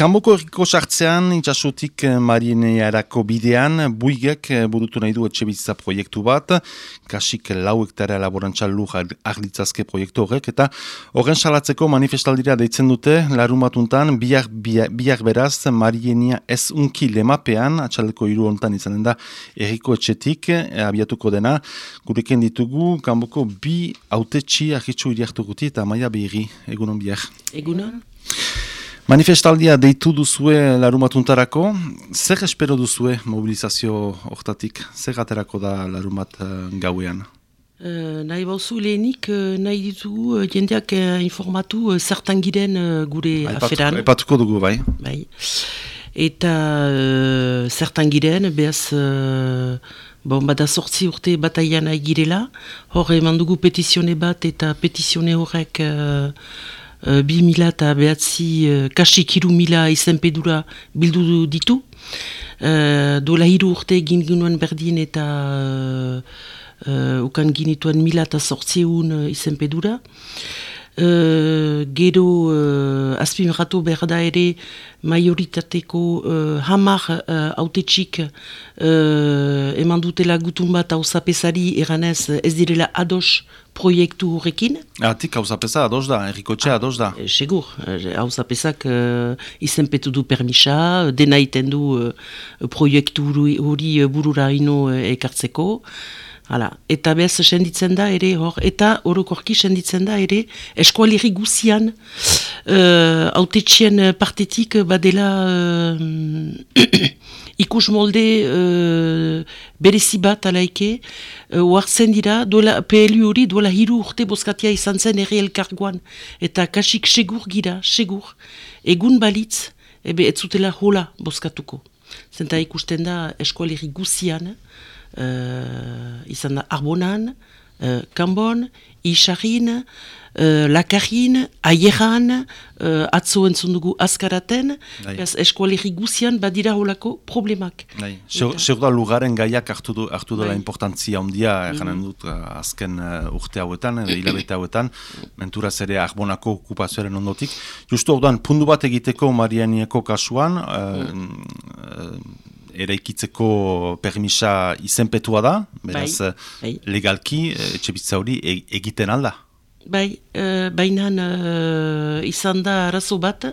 kanboko erriko sartzean, itxasotik marinearako bidean, buigek burutu nahi du etxe proiektu bat, kasik lau hektarea laborantza lur arditzazke proiektu horrek, eta horren salatzeko manifestaldira deitzen dute, larun batuntan, biak, biak, beraz, marienia ez unki lemapean, atxaldeko hiru hontan izanen da, erriko etxetik, abiatuko dena, gureken ditugu, kanboko bi autetxi ahitsu iriartukuti, eta maia behiri, egunon biak. Egunon. Manifestaldia deitu duzue larumatuntarako, zer espero duzue mobilizazio hortatik? Zer aterako da larumat uh, gauean? Uh, nahi bauzu lehenik, uh, nahi ditugu uh, jendeak informatu uh, zertan giren uh, gure Aipatu, aferan. Epatuko dugu, bai. bai. Eta uh, zertan giren, behaz, uh, bon, bada sortzi urte bataian nahi girela, hor eman dugu petizione bat eta petizione horrek... Uh, bi mila eta behatzi uh, kasik hiru mila izenpedura bildu ditu. Uh, dola hiru urte egin ginuen berdin eta uh, uh, ukan ginituen mila eta sortzieun uh. Uh, gero uh, azpimeratu behar da ere majoritateko uh, hamar uh, autetxik uh, eman dutela gutun bat hau zapesari eranez ez direla ados proiektu horrekin. Atik hau zapesa ados da, errikotxe ados da. E, segur, hau zapesak uh, izenpetu du permisa, dena iten du uh, proiektu hori burura ino ekartzeko. Hala, eta bez senditzen da ere hor, eta orokorki senditzen da ere eskualiri guzian. Uh, autetxien partetik badela uh, ikus molde uh, berezi bat alaike uh, dira dola, PLU hori duela hiru urte bozkatia izan zen ere elkargoan. Eta kasik segur gira, segur. Egun balitz, ebe ez zutela hola bozkatuko. Zenta ikusten da eskualiri guzian uh, izan da Arbonan, uh, Kambon, Isarin, uh, Lakarin, Aieran, uh, atzo entzun dugu Azkaraten, bai. eskualerri guzian badira holako problemak. Zer da lugaren gaiak hartu, du, hartu dela bai. importantzia ondia, mm dut, azken uh, urte hauetan, hilabete hauetan, menturaz ere Arbonako okupazioaren ondotik. Justu hau pundu bat egiteko Marianieko kasuan, mm eraikitzeko permisa izenpetua da, beraz bai, bai. legalki eh, etxe hori e, egiten alda. Bai, uh, baina uh, izan da arazo bat,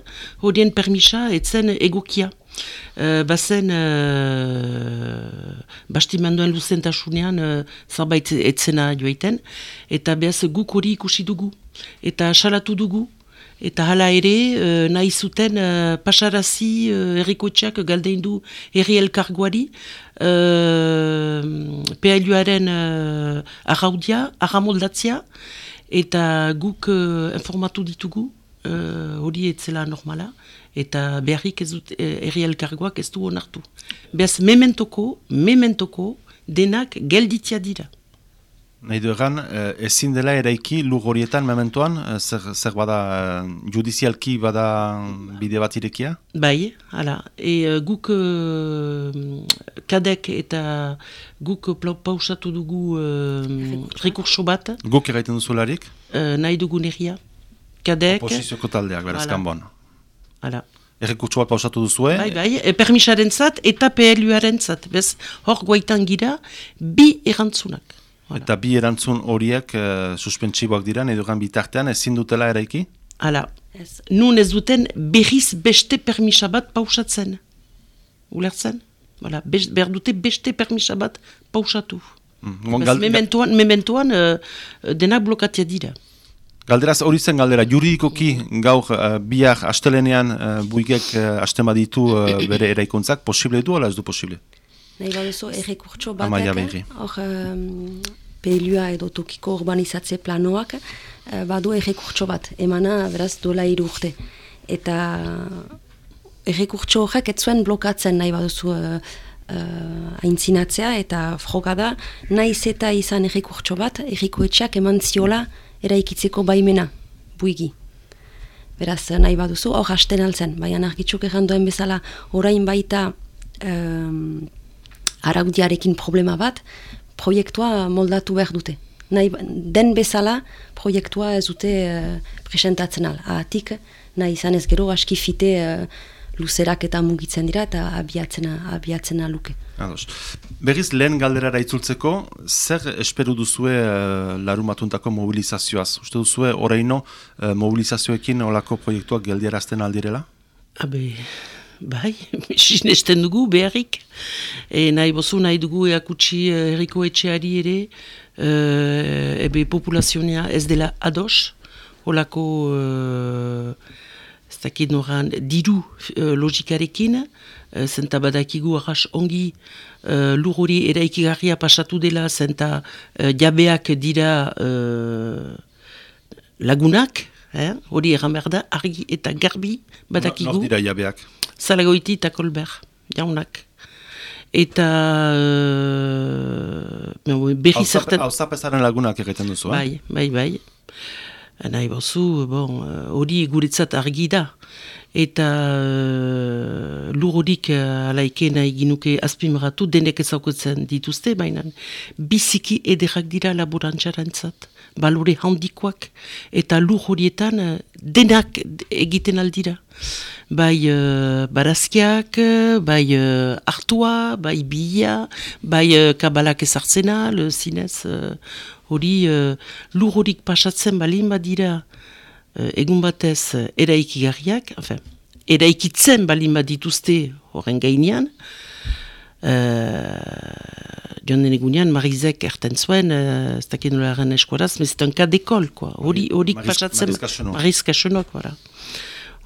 horien permisa etzen egokia. Uh, bazen uh, bastimenduen luzentasunean uh, zerbait etzena joaiten, eta behaz guk hori ikusi dugu, eta salatu dugu, Eta hala ere, uh, nahi zuten uh, pasarazi uh, errikotxeak galdein du erri elkarguari, uh, PLUaren uh, arraudia, arramoldatzia, eta guk uh, informatu ditugu, hori uh, etzela normala, eta beharrik ez dut erri elkarguak ez du onartu. Beaz, mementoko, mementoko, denak gelditzia dira. Nahi du egan, eh, ezin dela eraiki lur horietan mementoan, eh, zer, zer bada eh, judizialki bada bide bat irekia? Bai, hala. E, guk kadek eta guk pausatu dugu rekurso bat. Guk eraiten duzu larik? nahi dugu negia. Kadek. Oposizioko taldeak, beraz, kanbon. Hala. Errekurtso bat pausatu duzu, eh? Bai, bai, e, permisaren zat eta PLU-aren zat. Bez, hor guaitan gira, bi erantzunak. Eta bi erantzun horiek uh, suspentsiboak dira, edo bitartean ezin dutela eraiki? Hala, ez. nun ez duten berriz beste permisa bat pausatzen. Ulertzen? Hala, behar dute beste permisa bat pausatu. Mm, mementuan, mementuan uh, denak blokatia dira. Galderaz hori zen galdera, juridikoki gaur uh, biak astelenean uh, buigek uh, astema ditu uh, bere eraikuntzak, posible du, ala ez du posible? Nahi baduzu, errekurtso batek, hor um, pelua edo tokiko urbanizatze planoak, uh, badu errekurtso bat, emana beraz dola urte. Eta errekurtso horrek ez zuen blokatzen nahi baduzu uh, uh, aintzinatzea, eta froga da, nahi zeta izan errekurtso bat, errikoetxeak eman ziola eraikitzeko baimena, buigi. Beraz, nahi baduzu, hor hasten altzen, baina argitzuk erranduen bezala, orain baita araudiarekin problema bat, proiektua moldatu behar dute. Nahi, den bezala, proiektua ez dute uh, presentatzen al. Ahatik, nahi izan ez gero, aski fite uh, luzerak eta mugitzen dira eta abiatzena, abiatzena luke. Ados. Berriz lehen galderara itzultzeko, zer esperu duzue uh, larumatuntako mobilizazioaz? Uste duzue oraino uh, mobilizazioekin olako proiektuak geldiarazten aldirela? Habe, bai, sinesten dugu beharrik. E, nahi bozu nahi dugu eakutsi erriko etxeari ere, uh, ebe populazioa ez dela ados, olako, uh, ez dakit noran, diru uh, logikarekin, uh, zenta badakigu arras ongi uh, lur hori eraikigarria pasatu dela, zenta uh, jabeak dira uh, lagunak, eh? hori egan behar da, argi eta garbi badakigu. Nor dira jabeak? Zalagoiti eta kolber, jaunak. Eta uh, berri zertan... Hau zapezaren lagunak egiten duzu, eh? Bai, bai, bai. Nahi bozu, bon, hori guretzat argi da. Eta uh, lur horik uh, alaike nahi ginuke azpimaratu, denek ezagutzen dituzte, baina biziki ederrak dira laborantzarantzat, balore handikoak, eta lur horietan uh, denak egiten aldira. Bai uh, barazkiak, bai uh, hartua, bai bia, bai uh, kabalak ezartzena, le zinez... Uh, hori uh, lur horik pasatzen balin badira uh, egun batez eraikigarriak, enfin, eraikitzen balin badituzte horren gainean, uh, joan den egunean Marizek erten zuen, uh, ez dakit nola erren eskoraz, mezetan kadekol, hori horik pasatzen, Marizka Xenok,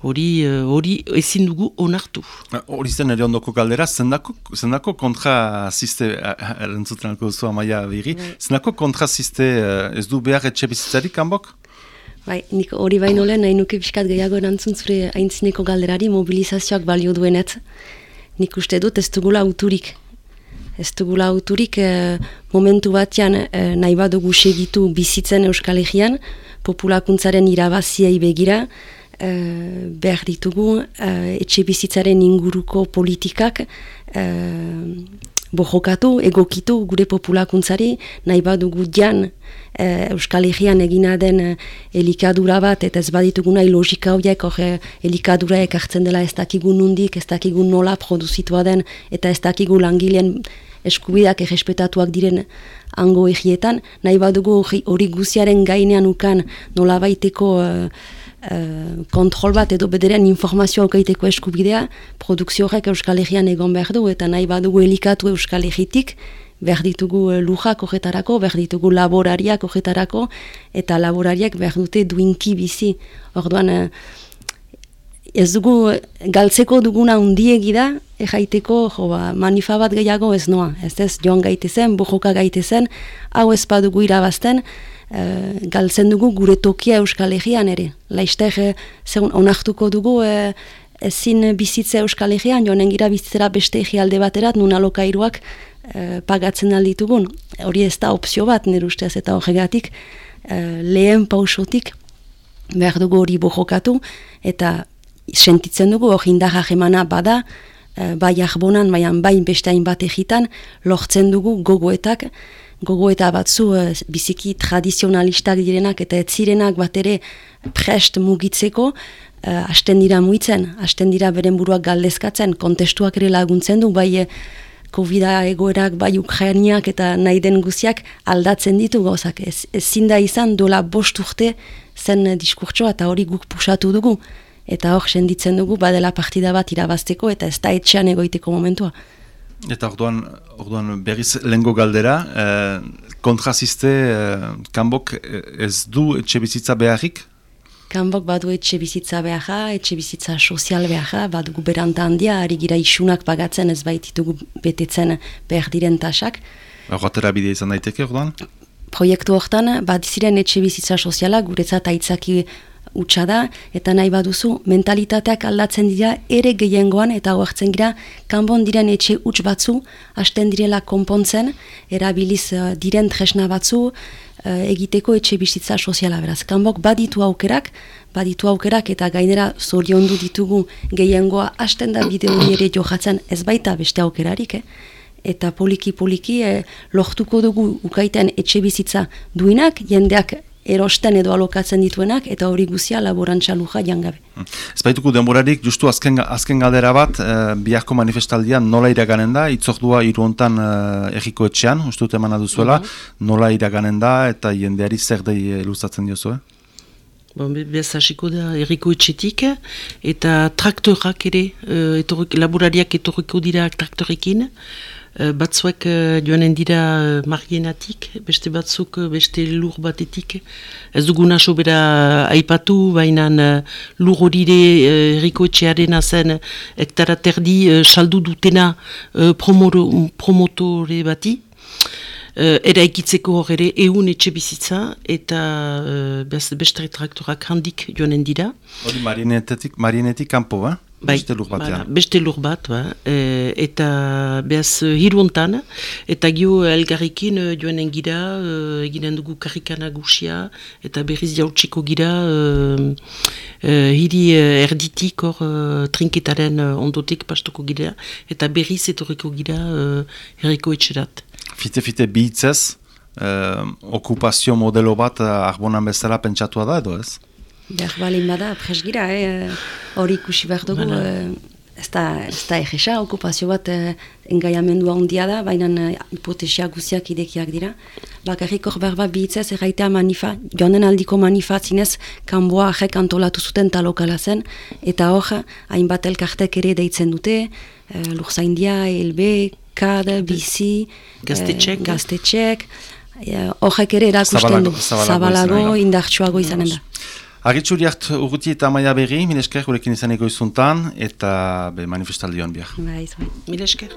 hori uh, hori ezin dugu onartu. Hori zen ere ondoko galdera, zendako, zendako kontra ziste, erantzuten alko duzu amaia biri, bai. zendako kontra ziste ez du behar etxe bizitzarik, kanbok? Bai, nik hori baino lehen nahi nuke biskat gehiago erantzun zure aintzineko galderari mobilizazioak balio duenet. Nik uste dut ez dugula auturik. Ez dugula auturik eh, momentu batean eh, nahi badugu segitu bizitzen Euskal Herrian, populakuntzaren irabaziai begira, uh, behar ditugu uh, etxe bizitzaren inguruko politikak uh, bojokatu, egokitu gure populakuntzari, nahi badugu jan uh, Euskal Herrian egina den uh, elikadura bat, eta ez baditugu nahi logika horiek, hori elikadura ekartzen dela ez dakigu nundik, ez dakigu nola produzitua den, eta ez dakigu langileen eskubidak errespetatuak diren ango egietan, nahi badugu hori guziaren gainean ukan nola baiteko Eh, kontrol bat edo bederen informazioa okaiteko eskubidea, produkzio horrek Euskal Herrian egon behar du, eta nahi badugu elikatu Euskal Herritik, behar ditugu eh, lujak horretarako, behar ditugu laborariak horretarako, eta laborariak behar dute duinki bizi. Orduan, eh, ez dugu, galtzeko duguna undiegi da, erraiteko, jo, ba, manifa bat gehiago ez noa. Ez ez, joan gaitezen, bojoka gaitezen, hau ez badugu irabazten, e, galtzen dugu gure tokia Euskal Herrian ere. Laizter, e, zegoen, onartuko dugu e, ezin bizitze Euskal Herrian, joan engira bizitzera beste egialde baterat, nun alokairuak e, pagatzen alditugun. Hori ez da opzio bat, nire ustez, eta horregatik, e, lehen pausotik behar dugu hori bojokatu, eta sentitzen dugu hori indarra bada, bai ahbonan, bai beste hainbat egitan, lortzen dugu gogoetak, gogo eta batzu uh, biziki tradizionalistak direnak eta ez zirenak bat ere prest mugitzeko, uh, hasten dira muitzen, hasten dira beren buruak galdezkatzen, kontestuak ere laguntzen du, bai covid egoerak, bai Ukrainiak eta nahi den guziak aldatzen ditu gauzak. Ez, ez zinda izan dola bost urte zen diskurtsoa eta hori guk pusatu dugu. Eta hor senditzen dugu badela partida bat irabazteko eta ez da etxean egoiteko momentua. Eta orduan, orduan berriz lengo galdera, eh, kontraziste eh, kanbok eh, ez du etxe bizitza beharrik? Kanbok badu etxe bizitza beharra, etxe bizitza sozial beharra, badugu beranta handia, ari gira isunak pagatzen ez baititugu betetzen behar diren tasak. Horretara bidea izan daiteke orduan? Proiektu hortan, bat ziren etxe bizitza soziala, guretzat aitzaki utxa da, eta nahi baduzu, mentalitateak aldatzen dira ere gehiengoan, eta hoartzen gira, kanbon diren etxe utx batzu, hasten direla konpontzen, erabiliz uh, diren tresna batzu, uh, egiteko etxe bizitza soziala beraz. Kanbok baditu aukerak, baditu aukerak, eta gainera zoriondu ditugu gehiengoa hasten da bideo ere johatzen ez baita beste aukerarik, eh? eta poliki-poliki eh, lohtuko dugu ukaiten etxe bizitza duinak, jendeak erosten edo alokatzen dituenak, eta hori guzia laborantza luja jangabe. Hmm. Ez baituko denborarik, justu azken, azken galdera bat, e, biharko manifestaldian nola iraganen da, itzordua iru hontan e, erriko etxean, uste dut eman aduzuela, mhm. nola iraganen da, eta jendeari zer dei luzatzen diozu, eh? Bon, Bez hasiko da erriko etxetik, eta traktorak ere, e, laborariak etorriko dira traktorekin, batzuek e, joanen dira margienatik, beste batzuk beste lur batetik. Ez dugu naso bera aipatu, baina lur horire erriko etxearen zen hektara terdi saldu dutena promotore bati eraikitzeko hor ere eun etxe bizitza eta beste traktorak handik joanen dira. Hori marinetik, marinetik kanpo, ba? Bai, beste lur bat, beste lur bat, ba. e, eta behaz hiruontan, eta gio elgarrikin joanen gira, e, eginen dugu karrikana gusia, eta berriz jautsiko gira, e, e, hiri erditik hor trinketaren ondotik pastuko gira, eta berriz etorriko gira herriko etxerat fite-fite bihitzez, eh, okupazio modelo bat arbonan bezala pentsatua da edo ez? Behar balin bada, presgira, eh, hori ikusi behar dugu, eh, ez da, da egesa, okupazio bat eh, engaiamendua ondia da, baina eh, hipotesia guziak idekiak dira. Bakarrik hor behar bat bihitzez, erraitea manifa, joanen aldiko manifa zinez, kanboa ahek antolatu zuten talokala zen, eta hor, hainbat elkartek ere deitzen dute, eh, lurzaindia, elbe, kad, bizi, gaztetxek, eh, gaztetxek? horrek ere erakusten du, zabalago, indartsuago izanen da. Agitxuriak urruti eta maia berri, milesker gurekin izaneko izuntan, eta be, manifestaldion biak. Bai, Milesker.